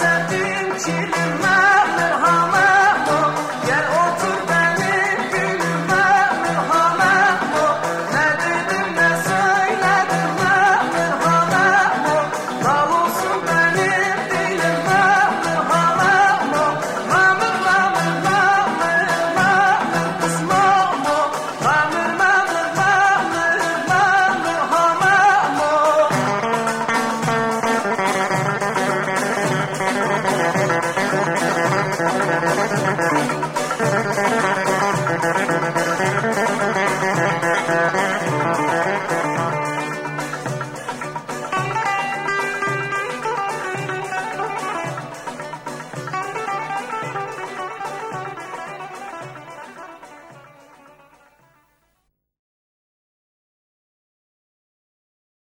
sevdim kilim